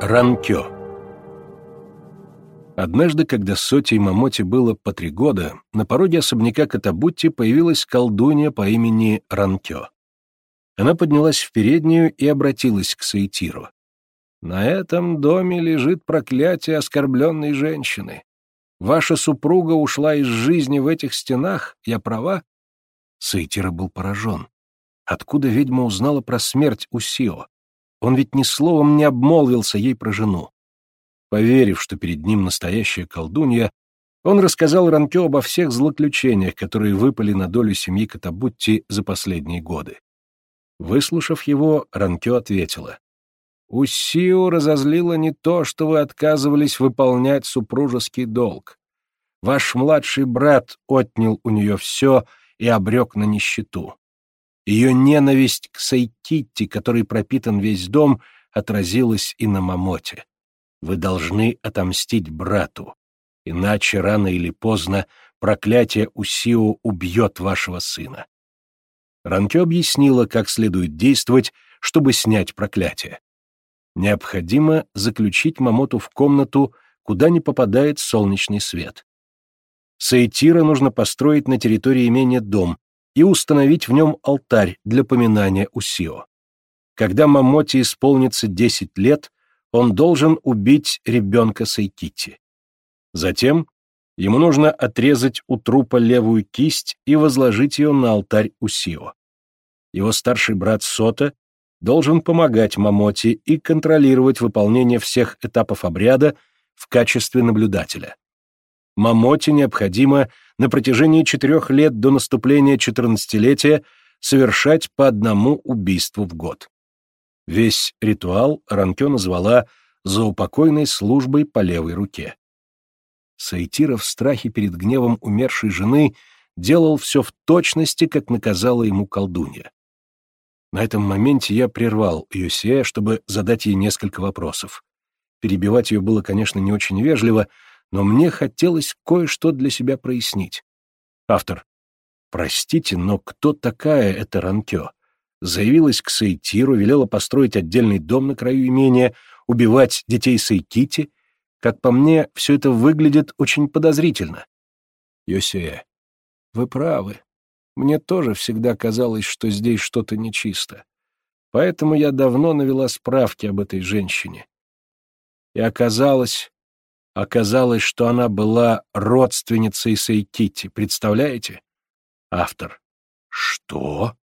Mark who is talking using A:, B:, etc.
A: Ранкё Однажды, когда Соти и Мамоти было по три года, на пороге особняка Катабутти появилась колдунья по имени Ранкё. Она поднялась в переднюю и обратилась к Саитиру. «На этом доме лежит проклятие оскорбленной женщины. Ваша супруга ушла из жизни в этих стенах, я права?» Саитира был поражен. Откуда ведьма узнала про смерть Усио? Он ведь ни словом не обмолвился ей про жену. Поверив, что перед ним настоящая колдунья, он рассказал Ранкё обо всех злоключениях, которые выпали на долю семьи Катабутти за последние годы. Выслушав его, Ранкё ответила. «Усио разозлило не то, что вы отказывались выполнять супружеский долг. Ваш младший брат отнял у нее все и обрек на нищету. Ее ненависть к Сайкитти, который пропитан весь дом, отразилась и на Мамоте. Вы должны отомстить брату, иначе рано или поздно проклятие Усио убьет вашего сына. Ранкё объяснила, как следует действовать, чтобы снять проклятие. Необходимо заключить Мамоту в комнату, куда не попадает солнечный свет. Саитира нужно построить на территории имения дом и установить в нем алтарь для поминания Усио. Когда Мамоте исполнится 10 лет, он должен убить ребенка Сайкити. Затем ему нужно отрезать у трупа левую кисть и возложить ее на алтарь Усио. Его старший брат Сота должен помогать Мамоте и контролировать выполнение всех этапов обряда в качестве наблюдателя. Мамоте необходимо на протяжении четырех лет до наступления четырнадцатилетия совершать по одному убийству в год. Весь ритуал Ранкё назвала «заупокойной службой по левой руке». Саитира в страхе перед гневом умершей жены делал все в точности, как наказала ему колдунья. На этом моменте я прервал Юсея, чтобы задать ей несколько вопросов. Перебивать ее было, конечно, не очень вежливо, но мне хотелось кое-что для себя прояснить. Автор. Простите, но кто такая эта Ранкё? заявилась к Саитиру, велела построить отдельный дом на краю имения, убивать детей Сайкити. Как по мне, все это выглядит очень подозрительно. Йосея, вы правы. Мне тоже всегда казалось, что здесь что-то нечисто. Поэтому я давно навела справки об этой женщине. И оказалось, оказалось, что она была родственницей Сайкити, представляете? Автор. Что?